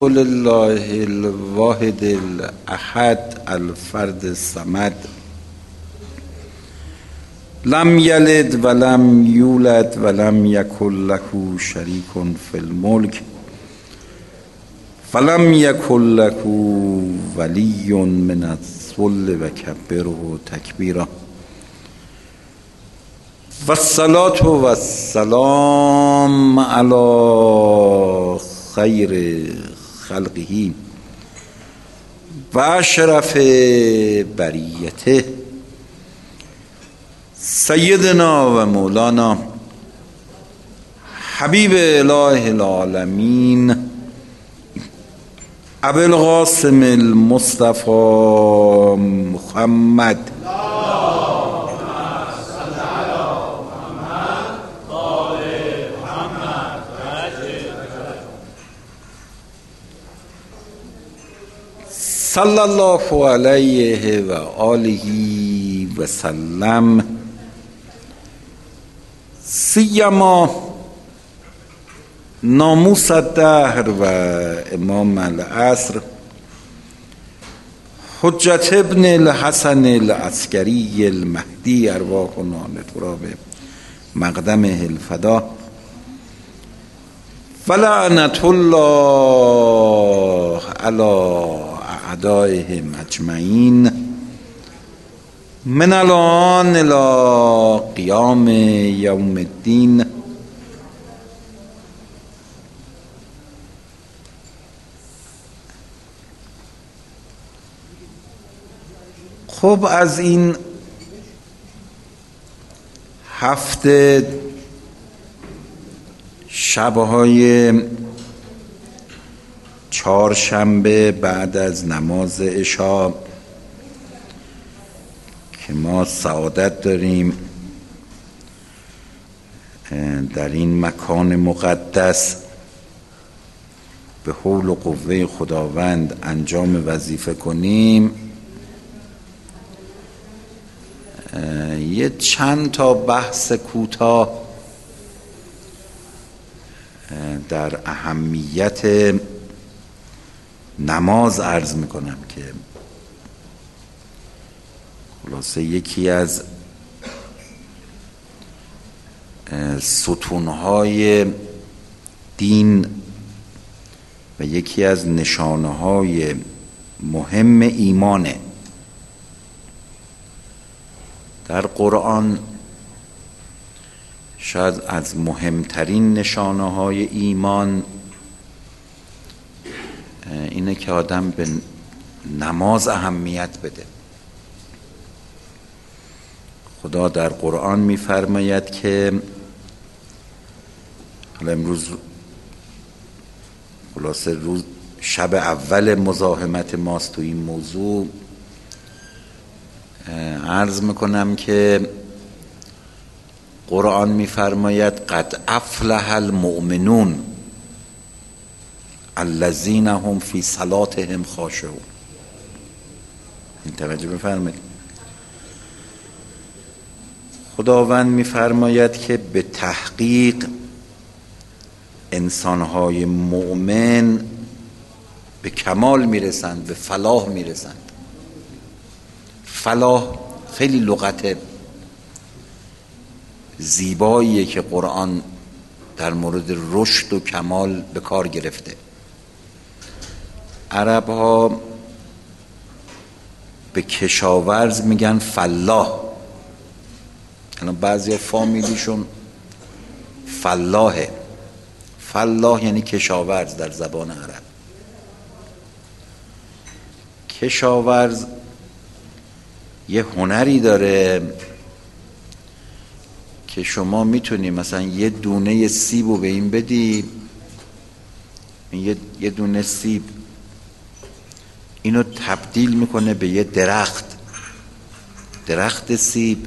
قل الله الواحد الاحد الفرد الصمد. لم یلد ولم یولد ولم یکن له شریک فی الملک. فلم یکن له ولی من الذل و کبره تکبیرا و الصلاة و السلام علی خیر خلقه و اشرف بریته. سیدنا و مولانا. حبیب اله العالمین. ابو القاسم المصطفى محمد. صلی الله علیه و آله و سلم. سیما ناموس الدهر و امام العصر. حجت ابن الحسن العسکری المهدی ارواحنا لتراب مقدمه الفدا. ولعنت الله علی اعدائهم اجمعین من الان الى قیام یوم الدین خب از این هفته شبهای چهارشنبه بعد از نماز عشا که ما سعادت داریم در این مکان مقدس به حول و قوه خداوند انجام وظیفه کنیم. یه چند تا بحث کوتاه در اهمیت نماز عرض می‌کنم که خلاصه یکی از ستونهای دین و یکی از نشانه های مهم ایمانه. در قرآن شاید از مهمترین نشانه های ایمان اینه که آدم به نماز اهمیت بده. خدا در قرآن میفرماید که حالا امروز خلاصه روز شب اول مزاحمت ماست تو این موضوع عرض می‌کنم که قرآن میفرماید قد افلح المؤمنون. الذین هم فی صلاتهم خاشعون. این توجه بفرمایید. خداوند میفرماید که به تحقیق انسانهای مؤمن به کمال می‌رسند به فلاح می‌رسند. فلاح خیلی لغت زیباییه که قرآن در مورد رشد و کمال به کار گرفته. عرب ها به کشاورز میگن فلاح. الان بعضی فامیلیشون فلاحه. فلاح یعنی کشاورز در زبان عرب. کشاورز یه هنری داره که شما می‌تونی مثلا یه دونه سیب رو به این بدی یه دونه سیب اینو تبدیل می‌کنه به یه درخت. درخت سیب.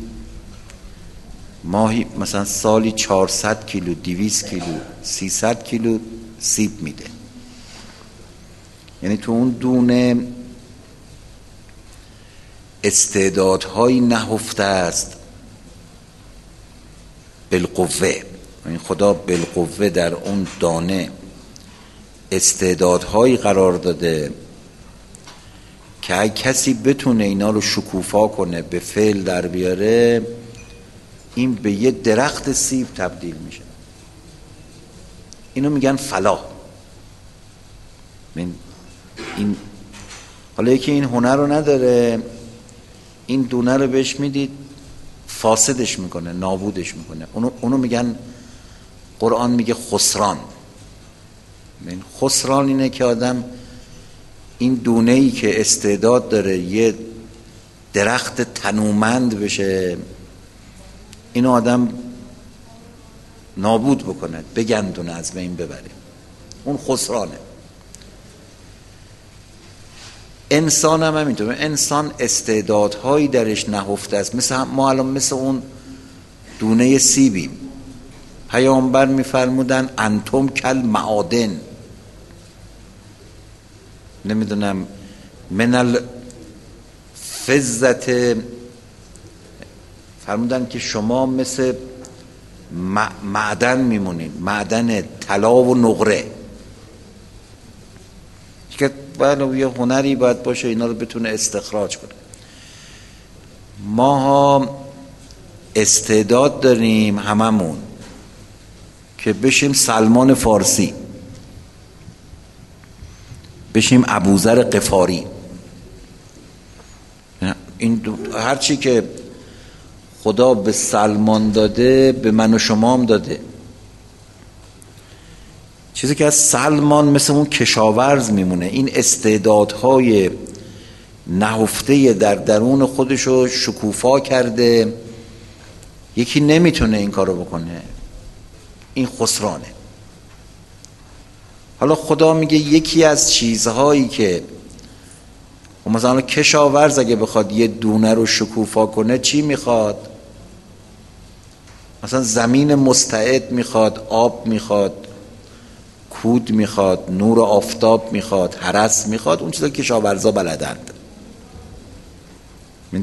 ماهی مثلا سالی 400 کیلو 200 کیلو 300 کیلو سیب میده. یعنی تو اون دونه استعدادهایی نهفته است. بالقوه. این خدا بالقوه در اون دانه استعدادهایی قرار داده که اگه کسی بتونه اینا رو شکوفا کنه به فعل در بیاره این به یه درخت سیب تبدیل میشه. اینو میگن فلاح. این حالا یکی این هنر رو نداره این دونه رو بهش می‌دید فاسدش می‌کنه نابودش می‌کنه. اونو, اونو میگن قرآن میگه خسران. خسران اینه که آدم این دونه ای که استعداد داره یه درخت تنومند بشه اینو آدم نابود بکنه بگندونه از بین ببره. اون خسرانه. انسان هم همینطور انسان استعدادهایی درش نهفته است. مثل ما الان مثل اون دونه سیبیم. پیامبر میفرمودن انتم کل معادن. نمی‌دونم من الفزت فرمودن که شما مثل معدن میمونین معدن طلا و نقره. که بله یه هنری باید باشه اینا رو بتونه استخراج کنه. ما ها استعداد داریم هممون که بشیم سلمان فارسی. بشیم ابوذر قفاری. این هر چی که خدا به سلمان داده به من و شما هم داده. چیزی که از سلمان مثل اون کشاورز میمونه این استعدادهای نهفته در درون خودشو شکوفا کرده. یکی نمی‌تونه این کارو بکنه. این خسرانه. حالا خدا میگه یکی از چیزهایی که خب مثلا کشاورز اگه بخواد یه دونه رو شکوفا کنه چی می‌خواد؟ مثلا زمین مستعد می‌خواد آب می‌خواد کود می‌خواد نور آفتاب می‌خواد حرس می‌خواد اون چیزا کشاورزا بلدند.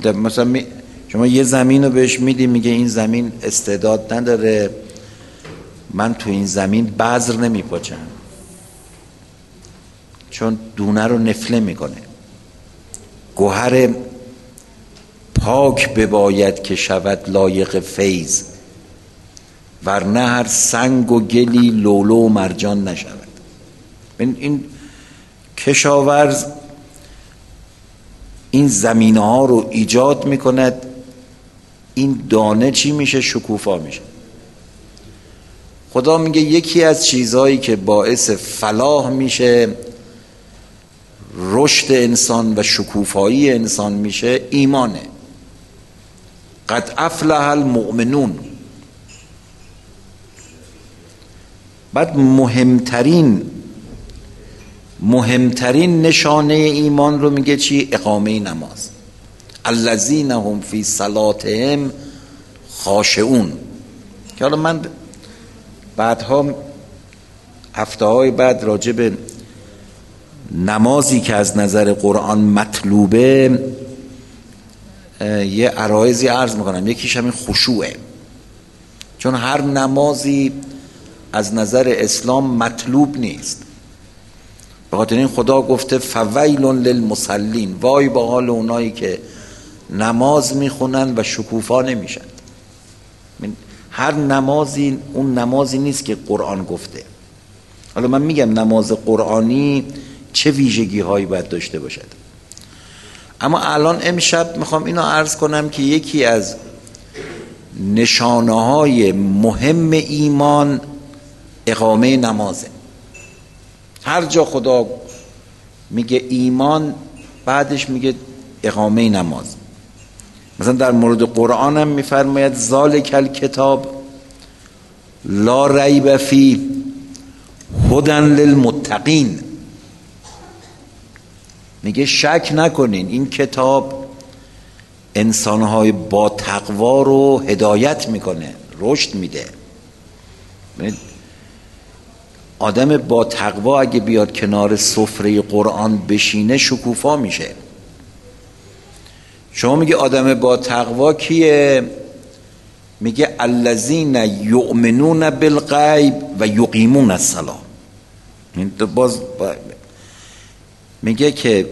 مثلا شما یه زمین رو بهش میدی میگه این زمین استعداد نداره من تو این زمین بذر نمیپاچم. چون دونه رو نفله می‌کنه. گوهر پاک بباید که شود لایق فیض ورنه هر سنگ و گلی لولو و مرجان نشود. این کشاورز این زمینه ها رو ایجاد می‌کند این دانه چی میشه؟ شکوفا میشه. خدا میگه یکی از چیزهایی که باعث فلاح میشه رشد انسان و شکوفایی انسان میشه ایمانه. قد افلح المؤمنون. بعد مهمترین مهمترین نشانه ایمان رو میگه چی؟ اقامه نماز. الذین هم فی صلاتهم خاشعون. که حالا من بعدها هفته های بعد راجع به نمازی که از نظر قرآن مطلوبه یه عرایزی عرض می‌کنم. یکیش همین خشوعه. چون هر نمازی از نظر اسلام مطلوب نیست. به خاطر این خدا گفته فویل للمصلین. وای با حال اونایی که نماز می‌خونن و شکوفا نمیشن. هر نمازی اون نمازی نیست که قرآن گفته. حالا من میگم نماز قرآنی چه ویژگی هایی باید داشته باشد. اما الان امشب می‌خوام اینو عرض کنم که یکی از نشانه های مهم ایمان اقامه نمازه. هر جا خدا میگه ایمان بعدش میگه اقامه نماز. مثلا در مورد قرآن هم میفرماید ذالک الکتاب لا ریب فی هدن للمتقین. میگه شک نکنین این کتاب انسانهای با تقوا رو هدایت می‌کنه رشد میده. آدم با تقوا اگه بیاد کنار سفره قرآن بشینه شکوفا میشه. شما میگه آدم با تقوا کیه؟ میگه الذین یؤمنون بالغیب و یقیمون الصلاه این باز میگه که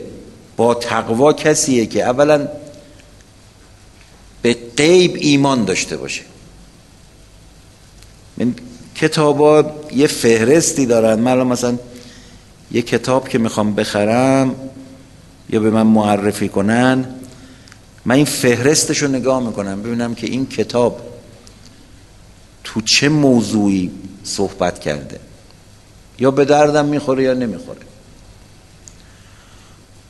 با تقوا کسیه که اولا به غیب ایمان داشته باشه. من کتابا یه فهرستی دارن. من مثلا یه کتاب که می‌خوام بخرم یا به من معرفی کنن من این فهرستش رو نگاه می‌کنم ببینم که این کتاب تو چه موضوعی صحبت کرده. یا به دردم می‌خوره یا نمی‌خوره.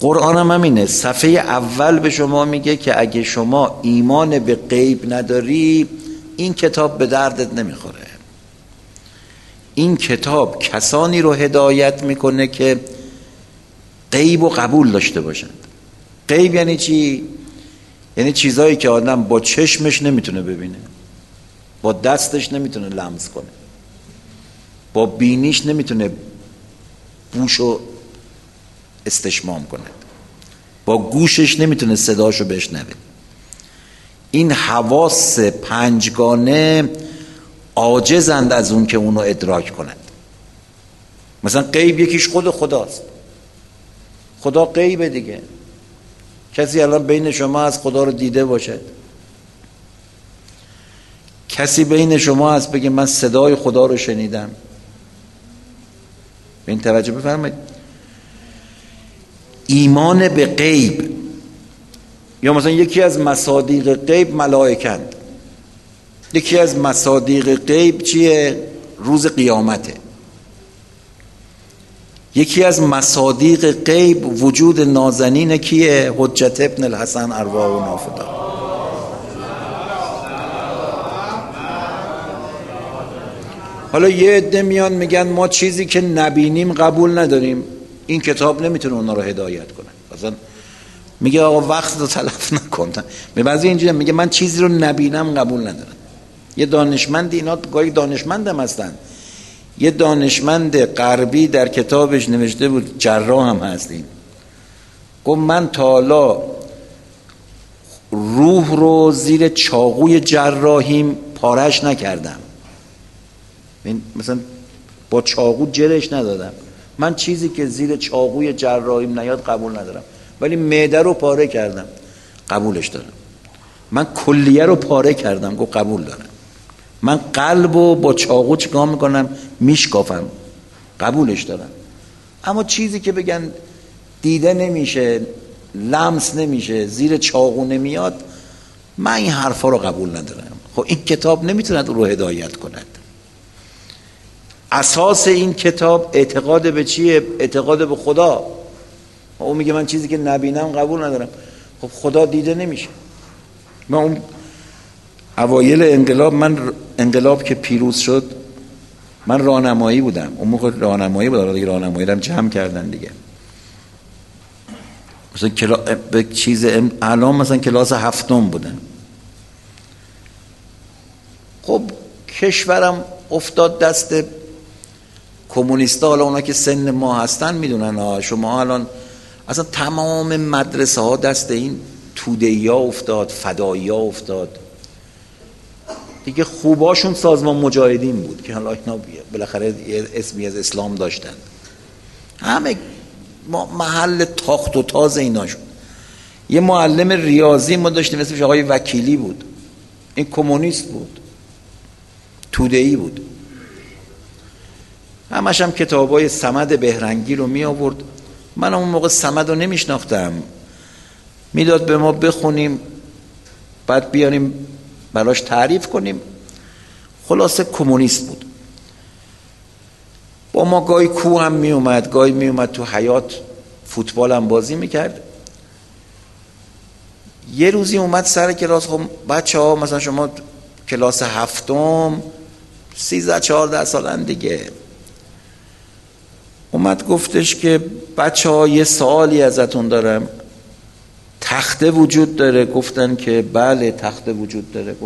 قرآن هم همینه. صفحه اول به شما میگه که اگه شما ایمان به غیب نداری این کتاب به دردت نمی‌خوره. این کتاب کسانی رو هدایت می‌کنه که غیب و قبول داشته باشند. غیب یعنی چی؟ یعنی چیزایی که آدم با چشمش نمی‌تونه ببینه. با دستش نمی‌تونه لمس کنه. با بینیش نمی‌تونه بوش و استشمام کنه. با گوشش نمی‌تونه صداشو بشنوه این حواس پنجگانه عاجزند از اون که اونو ادراک کنند مثلا غیب یکیش خود خداست. خدا غیبه دیگه. کسی الان بین شما از خدا رو دیده باشد. کسی بین شما از بگه من صدای خدا رو شنیدم. به این توجه بفرمایید. ایمان به غیب. یا مثلا یکی از مصادیق غیب ملائکند. یکی از مصادیق غیب چیه؟ روز قیامته. یکی از مصادیق غیب وجود نازنین کیه؟ حجت ابن الحسن ارواح و نافدا حالا یه عده میان میگن ما چیزی که نبینیم قبول نداریم. این کتاب نمی‌تونه اونا رو هدایت کنه. مثلا میگه آقا وقت رو تلف نکن. به بعضی اینجوری میگه من چیزی رو نبینم قبول ندارم. یه دانشمند اینا گاهی دانشمندم هستن. یه دانشمند غربی در کتابش نوشته بود جراح هم هستیم گفت من تا حالا روح رو زیر چاقوی جراحیم پارش نکردم. مثلا با چاقو جرش ندادم. من چیزی که زیر چاقوی جراحیم نیاد قبول ندارم. ولی معده رو پاره کردم. قبولش دارم. من کلیه رو پاره کردم. گفت قبول دارم. من قلب رو با چاقو چکار می‌کنم؟ میشکافم. قبولش دارم. اما چیزی که بگن دیده نمیشه لمس نمیشه زیر چاقو نمیاد من این حرفا رو قبول ندارم. خب این کتاب نمی‌توند رو هدایت کند. اساس این کتاب اعتقاد به چیه؟ اعتقاد به خدا. او میگه من چیزی که نبینم قبول ندارم. خب خدا دیده نمیشه. من اون اوایل انقلاب من انقلاب که پیروز شد من راهنمایی بودم. اون موقع راهنمایی بود دیگه راهنمایی هم جمع کردن دیگه. مثلا کلا... به چیز الان مثلا کلاس هفتم بودم خب کشورم افتاد دست کمونیستا حالا اونا که سن ما هستن می‌دونن شما الان اصلا تمام مدرسه ها دست این توده ها افتاد فدایی ها افتاد. دیگه خوباشون سازمان مجاهدین بود که حالا اینا بالاخره اسمی از اسلام داشتن. همه محل تاخت و تاز ایناشون. یه معلم ریاضی ما داشتیم اسمش آقای وکیلی بود. این کمونیست بود. توده بود. همش هم کتاب های سمد بهرنگی رو می آورد من اون موقع سمد رو نمیشناختم. می‌داد به ما بخونیم بعد بیاریم براش تعریف کنیم. خلاصه کمونیست بود. با ما گاهی کو هم می اومد گاهی می اومد تو حیات فوتبال هم بازی می‌کرد. یه روزی اومد سر کلاس خب بچه ها مثلا شما کلاس هفتم سیزده چهارده سالن دیگه. اومد گفتش که بچه ها یه سوالی ازتون دارم. تخته وجود داره؟ گفتن که بله تخته وجود داره.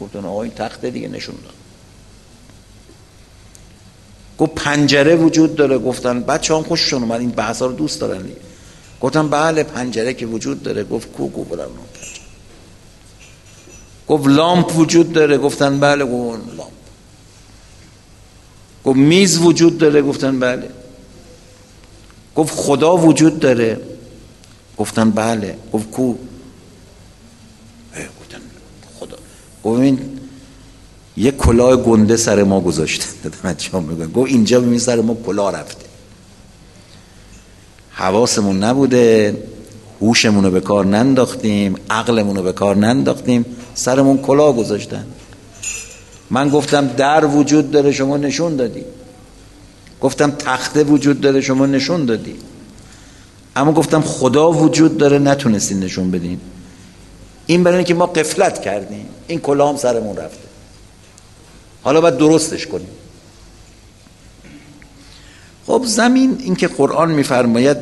گفتن آقا این تخته دیگه نشون داد. گفت پنجره وجود داره. گفتن بچه هم خوششون اومد. این بحث رو دوست دارن دیگه. گفتن بله پنجره که وجود داره. گفت کو کو بلم گفت لامپ وجود داره. گفتن بله گفت لامپ. گفت میز وجود داره. گفتن بله. گفت خدا وجود داره. گفتن بله. گفت کو؟ گفتن خدا. گفت این یه کلاه گنده سر ما گذاشته. گفت اینجا ببین سر ما کلاه رفته. حواسمون نبوده. هوشمون رو به کار ننداختیم. عقلمون رو به کار ننداختیم. سرمون کلاه گذاشتن. من گفتم در وجود داره. شما نشون دادی. گفتم تخته وجود داره شما نشون دادی. اما گفتم خدا وجود داره نتونستین نشون بدین. این برای که ما قفلت کردیم. این کلاه هم سرمون رفته. حالا باید درستش کنیم. خب زمین این که قرآن میفرماید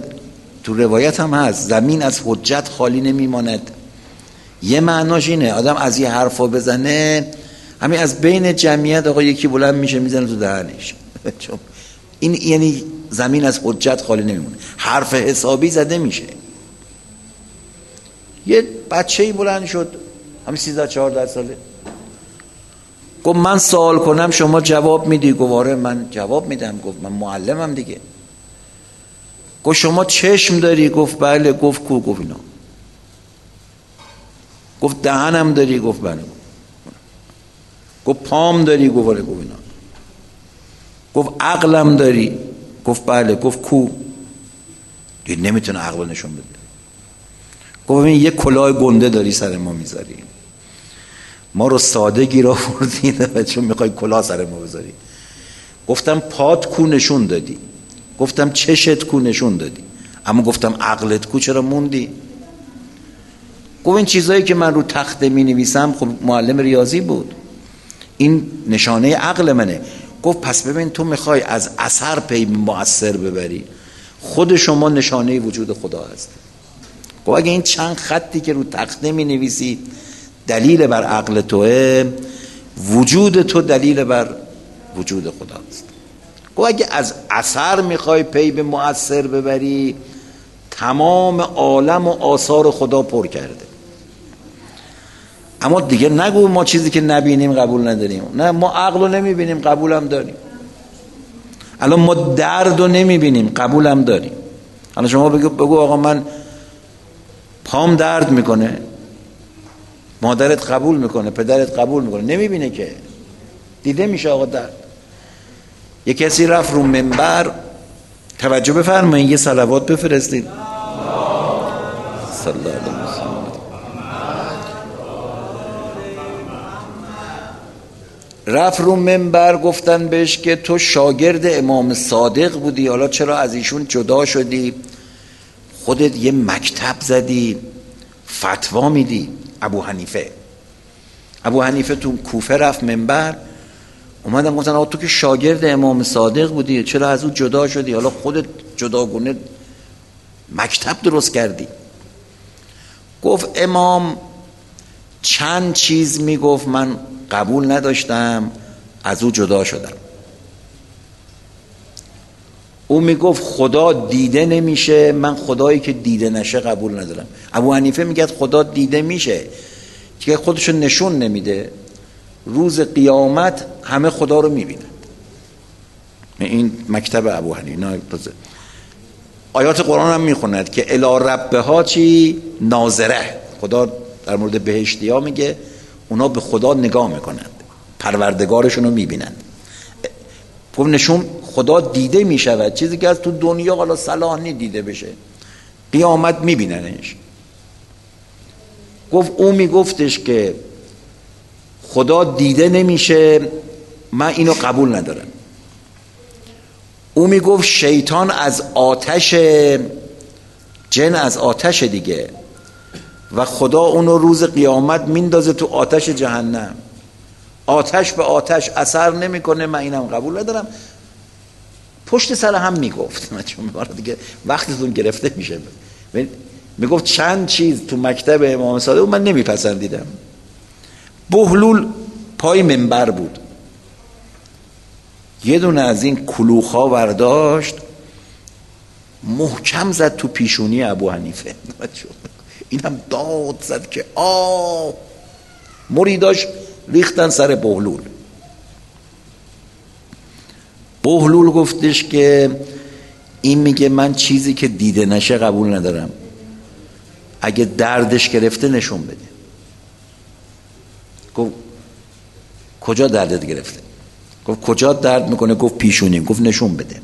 تو روایت هم هست. زمین از حجت خالی نمیماند. یه معناش اینه. آدم از یه حرفا بزنه همین از بین جمعیت آقا یکی بلند میشه می‌زنه تو دهنش. این یعنی زمین از حجت خالی نمیمونه. حرف حسابی زده میشه. یه بچه ای بلند شد. همین 13 14 ساله. گفت من سوال کنم شما جواب میدی؟ گفت آره من جواب میدم. گفت من معلمم دیگه. گفت شما چشم داری؟ گفت بله. گفت کو؟ گفت اینا. گفت دهنم داری؟ گفت بله. گفت پام داری؟ گفت بله گفت اینا. گفت عقلم داری. گفت بله. گفت کو؟ دید نمی‌تونه عقل نشون بده. گفت این یه کلاه گنده داری سر ما می‌ذاری. ما رو ساده گیر آوردین چون می‌خوای کلاه سر ما بذاری. گفتم پات کو نشون دادی. گفتم چشت کو نشون دادی. اما گفتم عقلت کو چرا موندی؟ گفت این چیزایی که من رو تخته می نویسم خب معلم ریاضی بود. این نشانه عقل منه. گفت پس ببین تو می‌خوای از اثر پی مؤثر ببری. خود شما نشانه وجود خدا هست. گفت اگه این چند خطی که رو تخته می نویسی دلیل بر عقل توه وجود تو دلیل بر وجود خدا است گفت اگه از اثر می‌خوای پی به مؤثر ببری تمام عالم و آثار خدا پر کرده. اما دیگه نگو ما چیزی که نبینیم قبول نداریم. نه ما عقل رو نمی‌بینیم قبولم داریم. الان ما درد رو نمی‌بینیم قبولم داریم. الان شما بگو, بگو آقا من پام درد می‌کنه. مادرت قبول می‌کنه پدرت قبول می‌کنه. نمی‌بینه که. دیده میشه آقا درد. یه کسی رفت رو منبر. توجه بفرمایید یه صلوات بفرستید. صلی الله علیه رفت رو منبر گفتن بهش که تو شاگرد امام صادق بودی حالا چرا از ایشون جدا شدی؟ خودت یه مکتب زدی فتوا میدی ابو حنیفه. ابو حنیفه تو کوفه رفت منبر اومدن گفتن آقا تو که شاگرد امام صادق بودی چرا از او جدا شدی؟ حالا خودت جداگونه مکتب درست کردی. گفت امام چند چیز می‌گفت من قبول نداشتم از او جدا شدم. او می‌گفت خدا دیده نمیشه من خدایی که دیده نشه قبول ندارم. ابو حنیفه میگه خدا دیده میشه که خودشو نشون نمیده. روز قیامت همه خدا رو می‌بینن. این مکتب ابو حنیفه آیات قرآن هم می‌خوند که الا ربه ها چی؟ ناظره. خدا در مورد بهشتی ها میگه اونا به خدا نگاه می‌کنند پروردگارشون رو می‌بینند. خب نشون خدا دیده می‌شود چیزی که از تو دنیا حالا صلاح دیده بشه قیامت میبیننش. گفت او میگفتش که خدا دیده نمیشه من اینو قبول ندارم. او می‌گفت شیطان از آتش جن از آتش دیگه. و خدا اونو روز قیامت میندازه تو آتش جهنم. آتش به آتش اثر نمی‌کنه من اینم قبول ندارم. پشت سر هم می‌گفت. من چون دیگه وقتتون گرفته میشه. می‌گفت چند چیز تو مکتب امام صادق من نمیپسندیدم. بهلول پای منبر بود. یه دونه از این کلوخا ورداشت محکم زد تو پیشونی ابو حنیفه. اینم داد زد که آ مریداش ریختن سر بهلول. بهلول گفتش که این میگه من چیزی که دیده نشه قبول ندارم. اگه دردش گرفته نشون بده. گفت کجا دردت گرفته؟ گفت کجا درد می‌کنه؟ گفت پیشونیم گفت نشون بده.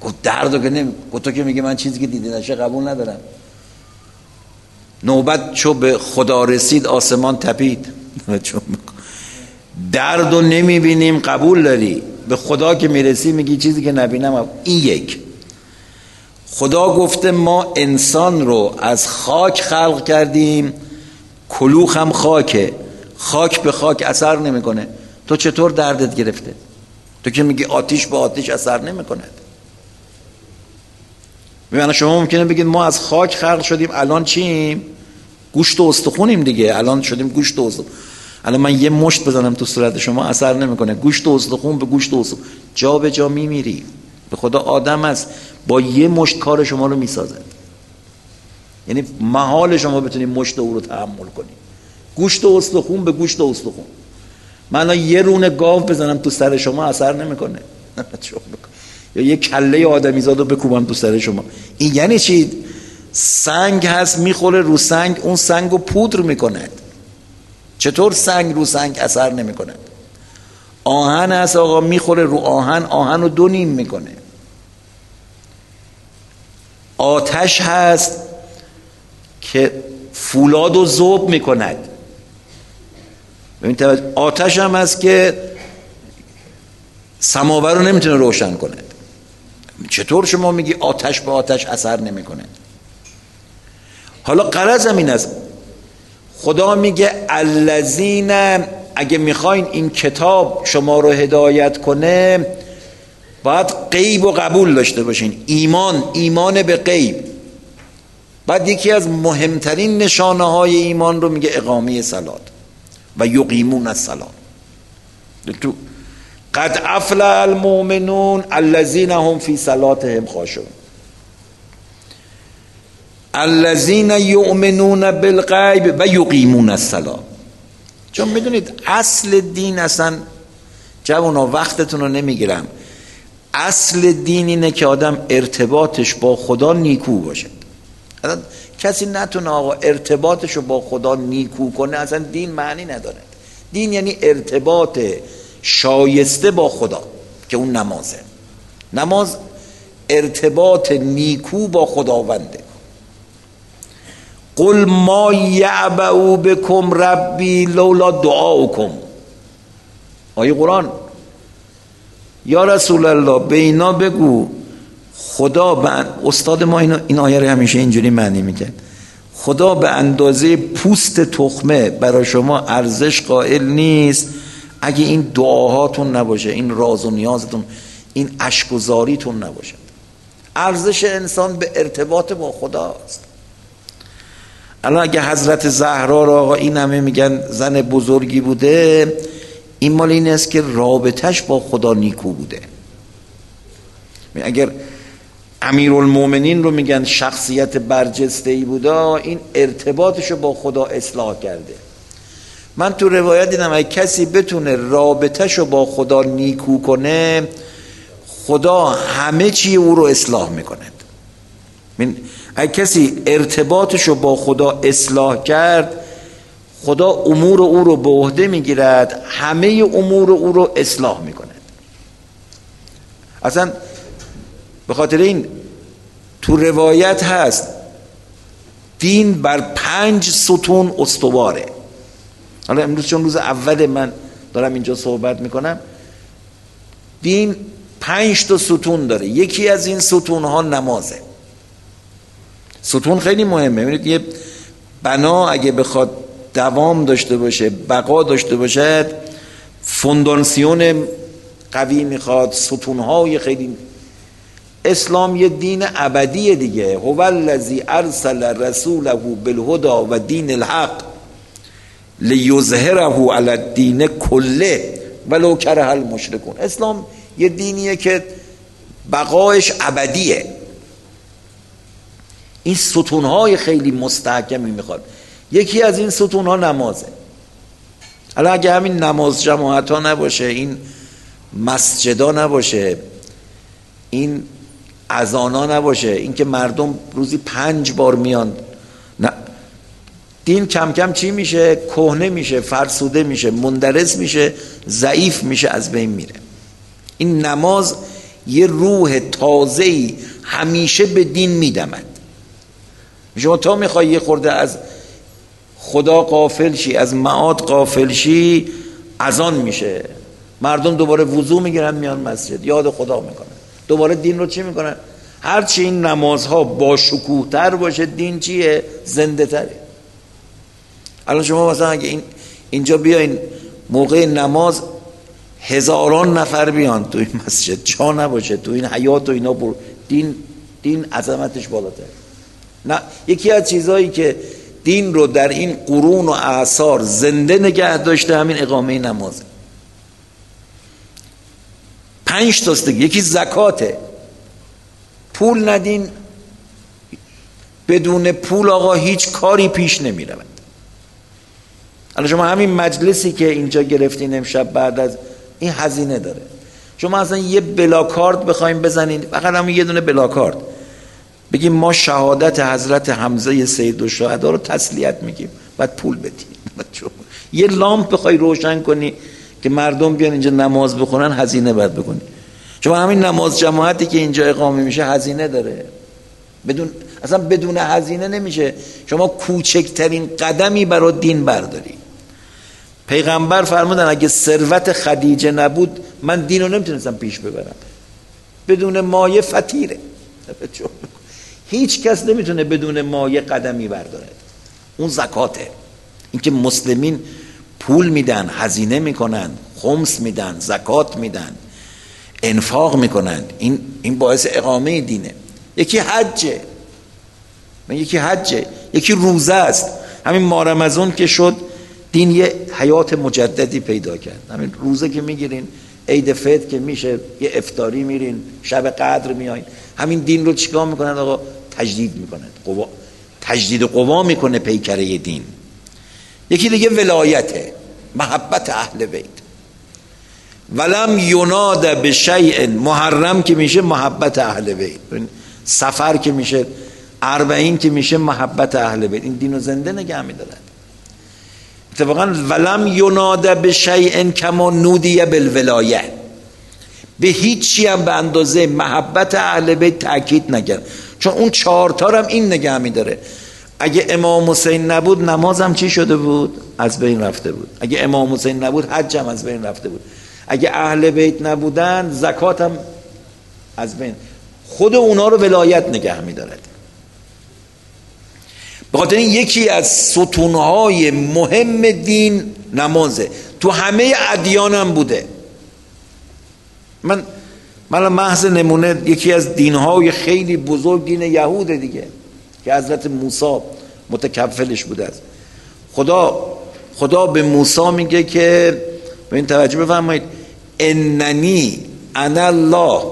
گفت درد که نمی گفت تو که میگه من چیزی که دیده نشه قبول ندارم. نوبت چو به خدا رسید آسمان تپید. درد رو نمی‌بینیم قبول داری. به خدا که می‌رسی میگی چیزی که نبینم. این یک. خدا گفته ما انسان رو از خاک خلق کردیم. کلوخ هم خاکه. خاک به خاک اثر نمی‌کنه. تو چطور دردت گرفته؟ تو که میگی آتیش به آتیش اثر نمی‌کنه می‌بینه شما ممکنه بگید ما از خاک خلق شدیم الان چیم؟ گوشت و استخونیم دیگه الان شدیم گوشت و استخون. الان من یه مشت بزنم تو صورت شما اثر نمی‌کنه. گوشت و استخون به گوشت و استخون. جا به جا میمیری. به خدا آدم است. با یه مشت کار شما رو می‌سازه. یعنی محال شما بتونید مشت او رو تحمل کنید گوشت و استخون به گوشت و استخون. من یه رونه گاو بزنم تو سر شما اثر نمی‌کنه. یا یه کله آدمیزاد رو بکوبم تو سر شما. این یعنی چی؟ سنگ هست می‌خوره رو سنگ اون سنگ رو پودر می‌کند. چطور سنگ رو سنگ اثر نمی‌کنه آهن هست آقا می‌خوره رو آهن آهن رو دو نیم می‌کنه. آتش هست که فولاد و زوب می‌کند. آتش هم هست که سماور رو نمی‌تونه روشن کند. چطور شما میگی آتش به آتش اثر نمی‌کنه؟ حالا قرض این است. خدا میگه الذین اگه می‌خواین این کتاب شما رو هدایت کنه باید غیب و قبول داشته باشین. ایمان ایمان به غیب. بعد یکی از مهمترین نشانه های ایمان رو میگه اقامه سلات و یقیمون از سلات تو قد افلح المؤمنون الذین هم فی صلاتهم خاشعون. الذین یؤمنون بالغیب و یقیمون الصلاه چون می‌دونید اصل دین اصلا جوانا وقتتون رو نمی‌گیرم. اصل دین اینه که آدم ارتباطش با خدا نیکو باشه. کسی نتونه آقا ارتباطش رو با خدا نیکو کنه اصلا دین معنی نداره. دین یعنی ارتباط شایسته با خدا که اون نمازه. نماز ارتباط نیکو با خداونده. قل ما یعبعو بکم ربی لولا دعاوکم آیه قرآن. یا رسول الله به اینا بگو. خدا به استاد ما این آیه رو همیشه اینجوری معنی می‌کرد. خدا به اندازه پوست تخمه برای شما ارزش قائل نیست. اگه این دعاهاتون نباشه این راز و نیازتون این اشکوزاریتون نباشه. ارزش انسان به ارتباط با خداست. الان اگه حضرت زهرا را آقا این همه میگن زن بزرگی بوده این مال این است که رابطش با خدا نیکو بوده. اگر امیر المومنین رو میگن شخصیت برجسته ای بوده این ارتباطش رو با خدا اصلاح کرده. من تو روایت دیدم اگه کسی بتونه رابطش رو با خدا نیکو کنه خدا همه چی او رو اصلاح می‌کنه. اگه کسی ارتباطش رو با خدا اصلاح کرد خدا امور او رو به عهده می‌گیرد همه امور او رو اصلاح می‌کند. اصلا به خاطر این تو روایت هست دین بر پنج ستون استواره. حالا امروز چون روز اول من دارم اینجا صحبت می‌کنم دین پنج تا ستون داره. یکی از این ستون ها نمازه. ستون خیلی مهمه. ببینید یه بنا اگه بخواد دوام داشته باشه بقا داشته باشد فوندانسیون قوی می‌خواد ستونهای خیلی اسلام یه دین ابدی دیگه. هو الذی ارسل رسوله بالهدى و دین الحق. لیظهره علی الدین کله ولو کره المشرکون. اسلام یه دینیه که بقایش ابدیه. این ستونهای خیلی مستحکمی می‌خواد. یکی از این ستونها نمازه. حالا اگه همین نماز جماعت ها نباشه این مسجدا نباشه این ازانا نباشه اینکه مردم روزی پنج بار میان. دین کم کم چی میشه؟ کهنه میشه فرسوده میشه مندرس میشه ضعیف میشه از بین میره. این نماز یه روح تازه‌ای همیشه به دین میدمد. شما تا می‌خوای یه خورده از خدا قافل شی از معاد قافل شی از آن میشه. مردم دوباره وضو می‌گیرن میان مسجد. یاد خدا می‌کنن. دوباره دین رو چی می‌کنن؟ هرچی این نمازها با شکوه تر باشه دین چیه؟ زنده تره الان شما مثلا اگه این اینجا بیاین موقع نماز هزاران نفر بیان تو این مسجد. جا نباشه تو این حیات و اینا بر دین دین عظمتش بالاتر. نه یکی از چیزهایی که دین رو در این قرون و اعثار زنده نگه داشته همین اقامه نمازه پنج تاست یکی زکاته. پول ندین. بدون پول آقا هیچ کاری پیش نمی رود الان شما همین مجلسی که اینجا گرفتین امشب بعد از این هزینه داره. شما اصلا یه بلاکارد بخوایم بزنین فقط همین یه دونه بلاکارد. بگیم ما شهادت حضرت حمزه سید و شهدا رو تسلیت میگیم. بعد پول بدیم یه لامپ بخوای روشن کنی که مردم بیان اینجا نماز بخونن هزینه باید بکنی. شما همین نماز جماعتی که اینجا اقامه میشه هزینه داره. بدون اصلا بدون هزینه نمیشه. شما کوچکترین قدمی برای دین برداری پیغمبر فرمودن اگه ثروت خدیجه نبود من دین رو نمی‌تونستم پیش ببرم. بدون مایه فتیره هیچ کس نمی‌تونه بدون مایه قدمی بردارد اون زکاته. اینکه مسلمین پول میدن هزینه می‌کنن خمس میدن زکات میدن انفاق می‌کنن. این این باعث اقامه دینه. یکی حجه. من یکی حجه. یکی روزه است. همین مارمزون که شد دین یه حیات مجددی پیدا کرد. همین روزه که می‌گیرین عید فطر که میشه یه افتاری میرین شب قدر میایین همین دین رو چیکار می‌کنن آقا تجدید می‌کنه قوا تجدید قوا می‌کنه پیکره دین. یکی دیگه ولایته محبت اهل بیت. ولم یناد به شیء محرم که میشه محبت اهل بیت. سفر که میشه اربعین که میشه محبت اهل بیت. این دین زنده نگه میدارد. اتفاقا ولم یناد به شیء کما نودی بالولایه به هیچی هم به اندازه محبت اهل بیت تاکید نکرد. چون اون چهار هم این نگه میداره اگه امام حسین نبود نمازم چی شده بود؟ از بین رفته بود. اگه امام حسین نبود حجم از بین رفته بود. اگه اهل بیت نبودن زکاتم از بین. خود اونا رو ولایت نگه میدارد به خاطر این یکی از ستونهای مهم دین نمازه. تو همه ادیان هم بوده. من من محض نمونه یکی از دینهای خیلی بزرگ دین یهود دیگه که حضرت موسی متکفلش بوده است. خدا خدا به موسی میگه که به این توجه بفرمایید. اننی انا الله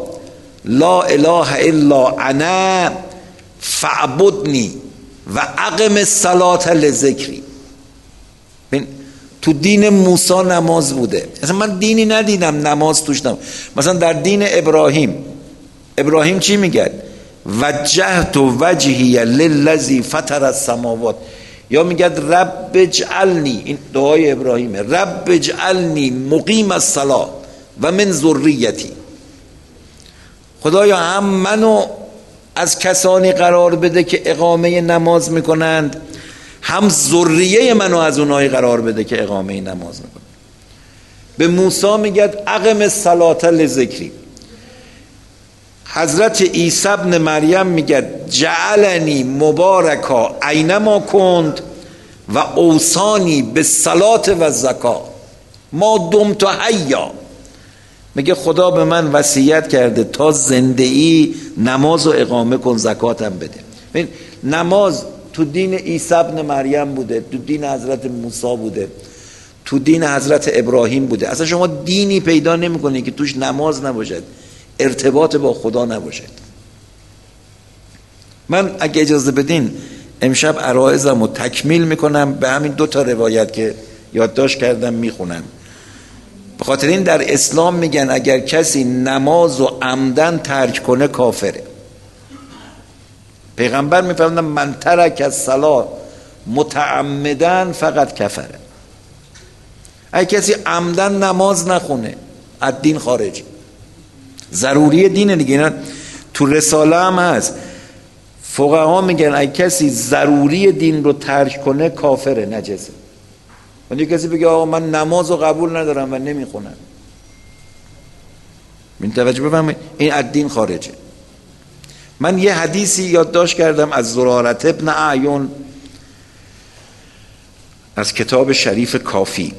لا اله الا انا فعبدنی و اقم الصلاه لذکری. تو دین موسی نماز بوده. اصلا من دینی ندیدم نماز توش نماز مثلا در دین ابراهیم ابراهیم چی میگه؟ وجهت وجهی للذی فطر السماوات. یا میگه رب اجعلنی این دعای ابراهیمه. رب اجعلنی مقیم الصلاه و من ذریتی. خدایا هم منو از کسانی قرار بده که اقامه نماز می‌کنند. هم ذریه منو از اونایی قرار بده که اقامه نماز می‌کنه به موسی میگه اقم صلات لذکری. حضرت عیسی ابن مریم میگه جعلنی مبارکا اینما کند و اوسانی به صلات و زکا ما دم تو حیا. میگه خدا به من وصیت کرده تا زنده ای نماز و اقامه کن زکاتم بده. نماز تو دین عیسی ابن مریم بوده تو دین حضرت موسی بوده تو دین حضرت ابراهیم بوده. اصلا شما دینی پیدا نمی‌کنید که توش نماز نباشد ارتباط با خدا نباشد. من اگه اجازه بدین امشب عرائزم رو تکمیل می‌کنم به همین دو تا روایت که یادداشت کردم می‌خونم. به این در اسلام میگن اگر کسی نماز و عمدن ترک کنه کافره. پیغمبر میفرمودن من ترک از صلا متعمدن فقط کفره. اگه کسی عمدن نماز نخونه از دین خارجی ضروری دینه دیگه تو رساله هم هست. فقها میگن اگه کسی ضروری دین رو ترک کنه کافره نجسه. اون کسی بگه آقا من نماز رو قبول ندارم و نمی‌خونم. این توجه بفهمید این از دین خارجه. من یه حدیثی یادداشت کردم از زرارت ابن اعیون از کتاب شریف کافی.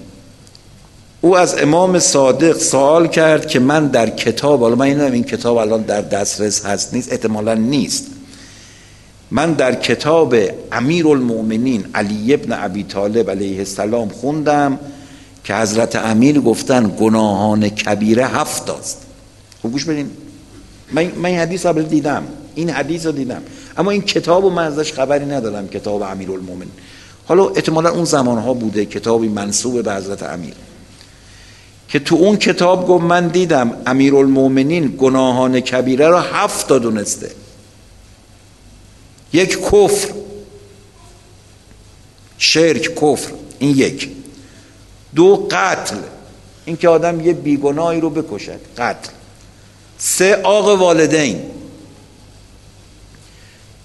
او از امام صادق سوال کرد که من در کتاب حالا من این این کتاب الان در دسترس هست نیست احتمالا نیست. من در کتاب امیر المؤمنین علی ابن ابی طالب علیه السلام خوندم که حضرت امیر گفتن گناهان کبیره هفت است خوب گوش بدین. من, من این حدیث رو دیدم. این حدیث رو دیدم. اما این کتاب رو من ازش خبری ندارم کتاب امیر المومن حالا احتمالا اون زمان ها بوده کتابی منصوب به حضرت امیر. که تو اون کتاب گفت من دیدم امیر المومنین گناهان کبیره رو هفت تا دونسته. یک کفر. شرک کفر این یک. دو قتل. این که آدم یه بیگناهی رو بکشد. قتل. سه آق والدین.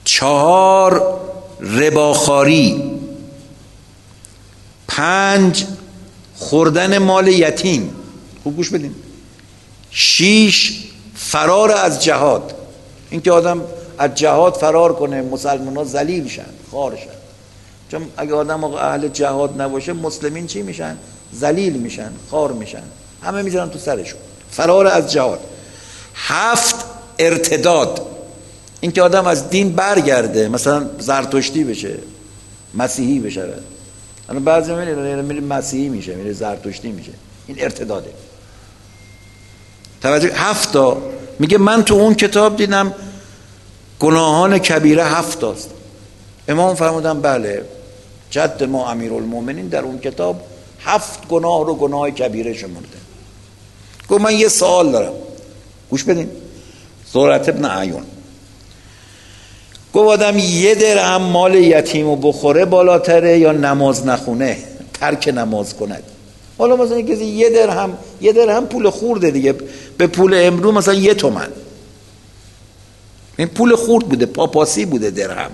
چهار رباخاری. پنج خوردن مال یتیم. خوب گوش بدین. شیش فرار از جهاد. اینکه آدم از جهاد فرار کنه مسلمان ها زلیل شن خار شن. چون اگه آدم اهل جهاد نباشه مسلمین چی میشن؟ زلیل میشن خار میشن. همه می‌ذارن تو سرشون. فرار از جهاد. هفت ارتداد. اینکه آدم از دین برگرده مثلا زرتشتی بشه مسیحی بشه الان بعضی میره مسیحی میشه میره زرتشتی میشه. این ارتداده. توجه هفتا میگه من تو اون کتاب دیدم گناهان کبیره هفت است امام فرمودن بله جد ما امیر المومنین در اون کتاب هفت گناه رو گناه کبیره شمرده. گفت من یه سوال دارم. گوش بدین. زورت ابن عیون گفت آدم یه درهم مال یتیم و بخوره بالاتره یا نماز نخونه؟ ترک نماز کند. حالا مثلا کسی یه درهم یه درهم پول خورده دیگه. به پول امرو مثلا یه تومن. این پول خورد بوده پاپاسی بوده درهم.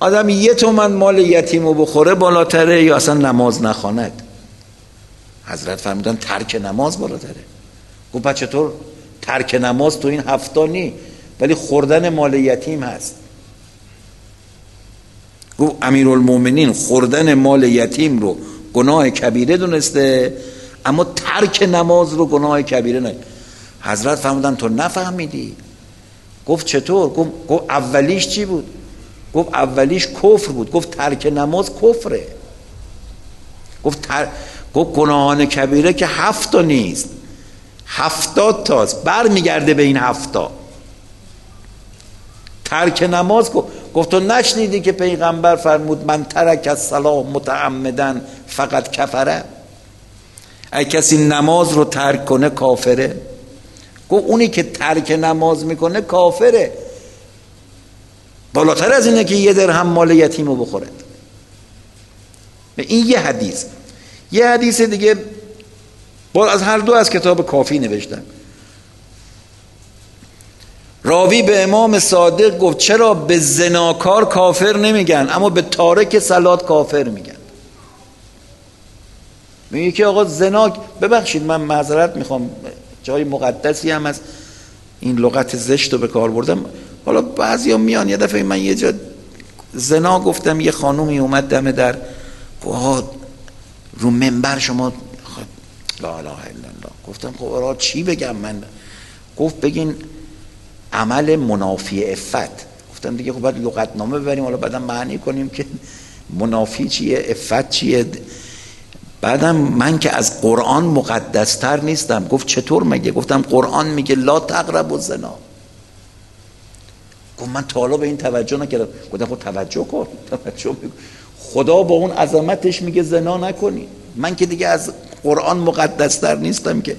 آدم یه تومن مال یتیم و بخوره بالاتره یا اصلا نماز نخواند؟ حضرت فرمودن ترک نماز بالاتره. گفت بچه طور ترک نماز تو این هفتانی ولی خوردن مال یتیم هست. گفت المومنین خوردن مال یتیم رو گناه کبیره دونسته اما ترک نماز رو گناه کبیره نه. حضرت فرمودن تو نفهمیدی؟ گفت چطور؟ گفت, اولیش چی بود؟ گفت اولیش کفر بود. گفت ترک نماز کفره. گفت تر... گفت گناهان کبیره که هفتا نیست. هفتاد تاست. بر میگرده به این هفتا. ترک نماز گفت تو نشنیدی که پیغمبر فرمود من ترک از صلاح متعمدن فقط کفره اگه کسی نماز رو ترک کنه کافره؟ گفت اونی که ترک نماز می‌کنه کافره. بالاتر از اینه که یه درهم مال یتیم رو بخورد این یه حدیث. یه حدیث دیگه با از هر دو از کتاب کافی نوشتن. راوی به امام صادق گفت چرا به زناکار کافر نمیگن اما به تارک سلات کافر میگن؟ میگه که آقا زناک ببخشید من معذرت می‌خوام. جای مقدسی هم از این لغت زشت رو به کار بردم. حالا بعضی میان یه دفعه من یه جا زنا گفتم یه خانومی اومد دم در گفت رو منبر شما. لا اله الا الله. گفتم خب چی بگم من؟ گفت بگین عمل منافی افت گفتم دیگه خب باید لغتنامه ببریم حالا بعدم معنی کنیم که منافی چیه افت چیه؟ بعدم من که از قرآن مقدستر نیستم. گفت چطور مگه؟ گفتم قرآن میگه لا تقرب و زنا گفت من تا به این توجه نکردم. گفتم خب توجه کن. توجه خدا با اون عظمتش میگه زنا نکنی. من که دیگه از قرآن مقدستر نیستم که.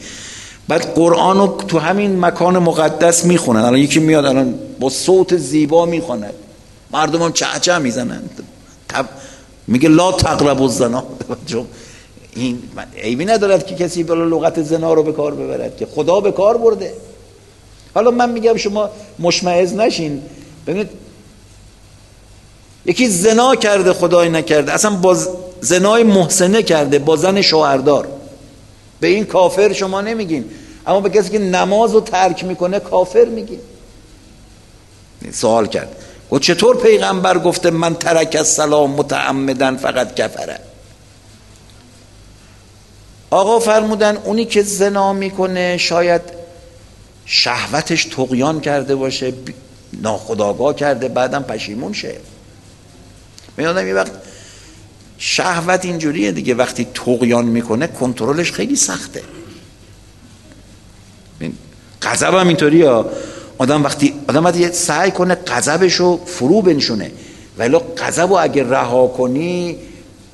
بعد قرآن رو تو همین مکان مقدس می‌خونن. الان یکی میاد الان با صوت زیبا می‌خواند مردم هم چه می‌زنند. میگه لا تقرب الزنا. این عیبی ندارد که کسی بالا لغت زنا رو به کار ببرد که خدا به کار برده. حالا من میگم شما مشمعز نشین. ببینید یکی زنا کرده خدای نکرده. اصلا با زنای محسنه کرده با زن شوهردار. به این کافر شما نمیگین. اما به کسی که نماز رو ترک می‌کنه کافر میگین. سوال کرد. و چطور پیغمبر گفته من ترک از سلام متعمدن فقط کفره آقا فرمودن اونی که زنا می‌کنه شاید شهوتش تقیان کرده باشه ناخداگاه کرده بعدم پشیمون شه. میادم یه وقت شهوت اینجوریه دیگه. وقتی تقیان می‌کنه کنترلش خیلی سخته. غضب هم اینطوری ها. آدم وقتی آدم وقتی سعی کنه غضبش رو فرو بنشونه. ولی غضب رو اگه رها کنی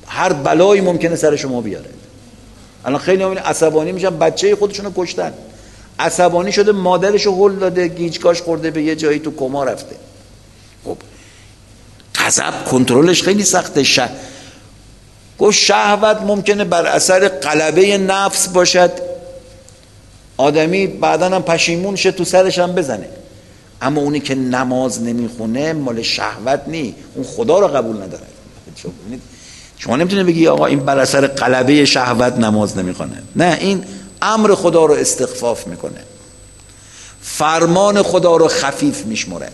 هر بلایی ممکنه سر شما بیاره. الان خیلی هم عصبانی میشن بچه خودشون رو کشتن. عصبانی شده مادرش رو هل داده گیجکاش خورده به یه جایی تو کما رفته. خب غضب کنترلش خیلی سخته. شه گفت شهوت ممکنه بر اثر قلبه نفس باشد. آدمی بعدا هم پشیمون شه تو سرش هم بزنه. اما اونی که نماز نمی‌خونه مال شهوت نی. اون خدا رو قبول نداره. شما نمی‌تونه بگی آقا این بر اثر قلبه شهوت نماز نمی‌خونه. نه این امر خدا رو استخفاف می‌کنه. فرمان خدا رو خفیف میشمرد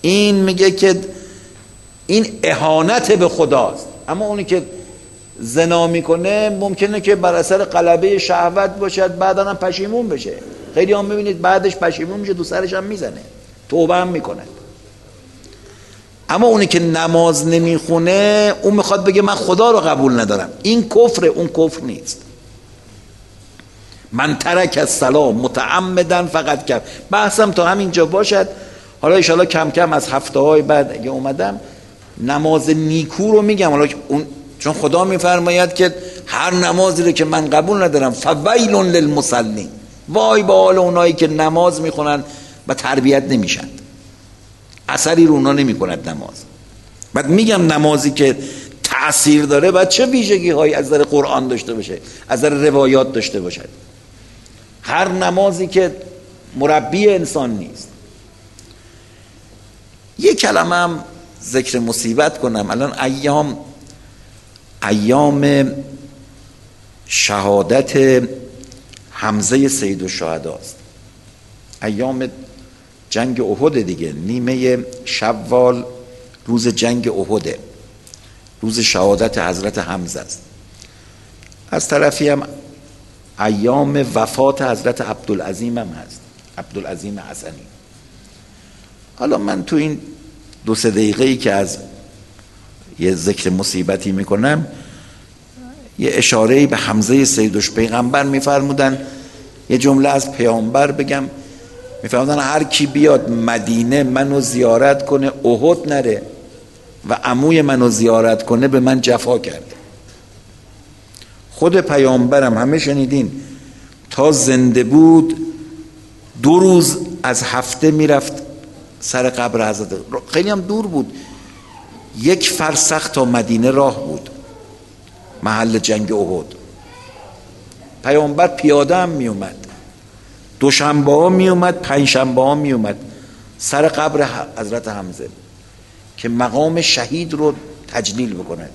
این میگه که این اهانت به خداست. اما اونی که زنا می‌کنه ممکنه که بر اثر قلبه شهوت باشد بعدا هم پشیمون بشه. خیلی هم می‌بینید بعدش پشیمون میشه دو سرش هم می‌زنه. توبه هم می‌کنه. اما اونی که نماز نمی‌خونه اون می‌خواد بگه من خدا رو قبول ندارم. این کفر اون کفر نیست. من ترک از سلام متعمدن فقط کرد بحثم تا همینجا باشد. حالا ایشالا کم کم از هفته های بعد اگه اومدم نماز نیکو رو میگم. حالا اون چون خدا میفرماید که هر نمازی رو که من قبول ندارم فویل للمصلین. وای با حال اونایی که نماز می‌خونن و تربیت نمیشن. اثری رو اونا نمی‌کند نماز. بعد میگم نمازی که تاثیر داره بعد چه ویژگی هایی از در قرآن داشته باشه از در روایات داشته باشد. هر نمازی که مربی انسان نیست. یه کلمه هم ذکر مصیبت کنم. الان ایام ایام شهادت حمزه سید و است ایام جنگ احد دیگه. نیمه شوال روز جنگ احده روز شهادت حضرت حمزه است. از طرفی هم ایام وفات حضرت عبدالعظیم هم هست. عبدالعظیم حسنی. حالا من تو این دو سه دقیقه ای که از یه ذکر مصیبتی می‌کنم یه اشاره به حمزه سیدوش پیغمبر میفرمودن. یه جمله از پیامبر بگم. میفرمودن هر کی بیاد مدینه منو زیارت کنه احد نره و عموی منو زیارت کنه به من جفا کرده. خود پیامبرم همه شنیدین تا زنده بود دو روز از هفته می‌رفت سر قبر حضرت. خیلی هم دور بود. یک فرسخ تا مدینه راه بود. محل جنگ احد. پیامبر پیاده هم می اومد دوشنبه ها می اومد پنجشنبه ها می اومد سر قبر حضرت حمزه که مقام شهید رو تجلیل بکنه.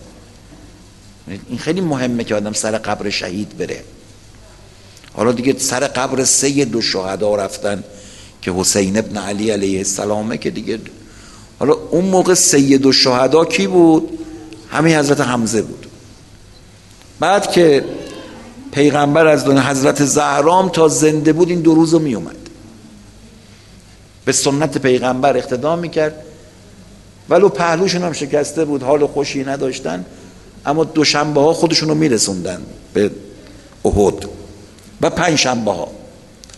این خیلی مهمه که آدم سر قبر شهید بره. حالا دیگه سر قبر سید و شهدا رفتن که حسین ابن علی علیه السلامه که دیگه حالا اون موقع سید و شهدا کی بود؟ همین حضرت حمزه بود. بعد که پیغمبر از دون حضرت زهرام تا زنده بود این دو روز می اومد به سنت پیغمبر اقتدا می‌کرد. ولو پهلوشون هم شکسته بود حال خوشی نداشتن اما دوشنبه ها خودشون رو میرسوندن به احد و پنج شنبه ها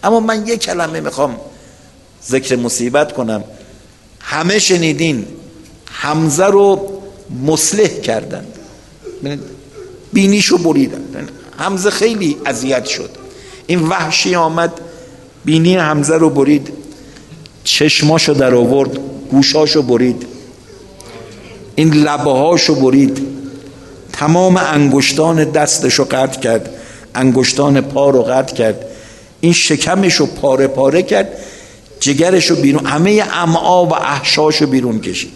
اما من یک کلمه می‌خوام ذکر مصیبت کنم. همه شنیدین حمزه رو مسلح کردن. بینیشو بریدن. حمزه خیلی اذیت شد. این وحشی آمد بینی حمزه رو برید چشماشو در آورد گوشاشو برید این لبه هاشو برید. تمام انگشتان دستشو قطع کرد انگشتان پا رو قطع کرد. این شکمشو پاره پاره کرد جگرشو بیرون همه امعا و احشاشو بیرون کشید.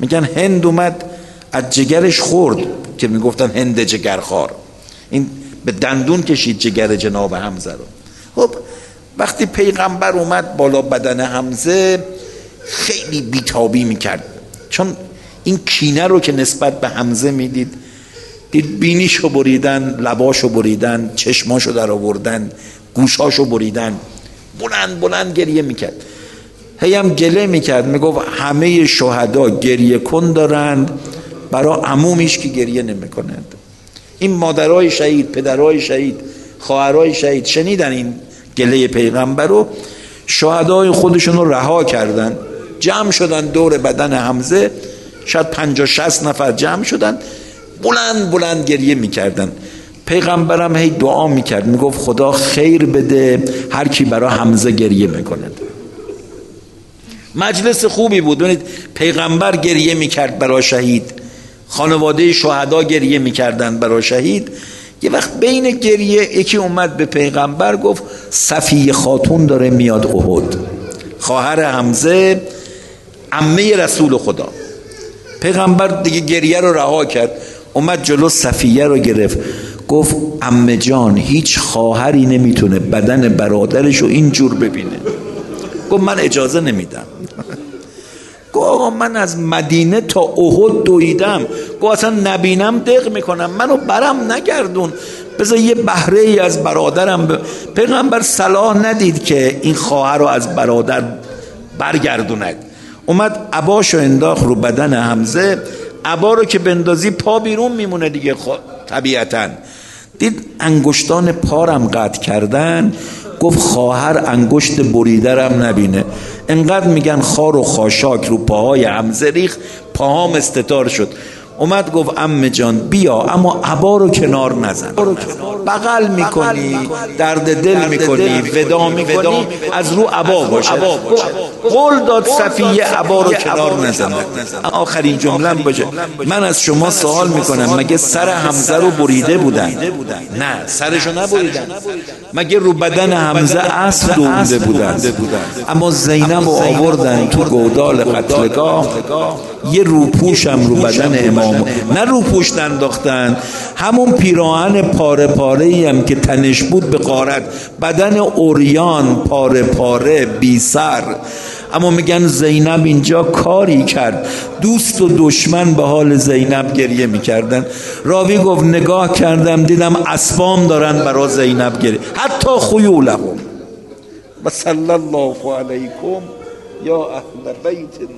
میگن هند اومد از جگرش خورد که می‌گفتن هند جگرخوار. این به دندون کشید جگر جناب حمزه رو. خب وقتی پیغمبر اومد بالا بدن حمزه خیلی بیتابی می‌کرد. چون این کینه رو که نسبت به حمزه می‌دید دید بینیشو بریدن لباشو بریدن چشماشو در آوردن گوشاشو بریدن. بلند بلند گریه می‌کرد. هی هم گله می‌کرد. می‌گفت همه شهدا گریه کن دارند برا عمومیش که گریه نمی‌کنند. این مادرای شهید پدرای شهید خواهرای شهید شنیدن این گله پیغمبر رو شهدای خودشون رو رها کردن جمع شدن دور بدن حمزه شاید پنجا شست نفر جمع شدن بلند بلند گریه می‌کردن. پیغمبرم هی دعا می‌کرد می‌گفت خدا خیر بده هر کی برا حمزه گریه می‌کند. مجلس خوبی بود. پیغمبر گریه می‌کرد برا شهید. خانواده شهدا گریه می‌کردن برا شهید. یه وقت بین گریه یکی اومد به پیغمبر گفت صفیه خاتون داره میاد احد. خواهر حمزه عمه رسول خدا. پیغمبر دیگه گریه رو رها کرد اومد جلو صفیه رو گرفت. گفت امه جان هیچ خواهری نمی‌تونه بدن برادرش رو اینجور ببینه. گفت من اجازه نمیدم. آقا من از مدینه تا احد دویدم. گفت اصلا نبینم دق می‌کنم. منو برم نگردون. بذار یه بهره ای از برادرم ب... پیغمبر صلاح ندید که این خواهر رو از برادر برگردوند. اومد عباشو انداخت رو بدن حمزه. عبا رو که بندازی پا بیرون میمونه دیگه خو... طبیعتا. دید انگشتان پارم قطع کردن. گفت خواهر انگشت بریدرم نبینه. انقدر میگن خار و خاشاک رو پاهای حمزه ریخ پاهام استتار شد. اومد گفت ام جان بیا اما عبا رو کنار نزن. بغل می‌کنی درد دل می‌کنی ودا می‌کنی از رو عبا باشه. قول داد صفیه عبا رو کنار نزن. آخرین جمله باشه. من از شما سوال می‌کنم. مگه سر حمزه رو بریده بودن؟ نه سرشو نبریدن. مگه رو بدن حمزه اصل دونده بودن؟ اما زینب رو آوردن تو گودال قتلگاه. یه روپوشم رو بدن امام. نه روپوش ننداختن همون پیراهن پاره پاره هم که تنش بود به قارت بدن اوریان پاره پاره بی سر. اما میگن زینب اینجا کاری کرد. دوست و دشمن به حال زینب گریه می‌کردن. راوی گفت نگاه کردم دیدم اسبام دارن برا زینب گریه. حتی خیولهم. و صلی الله علیکم یا اهل بیت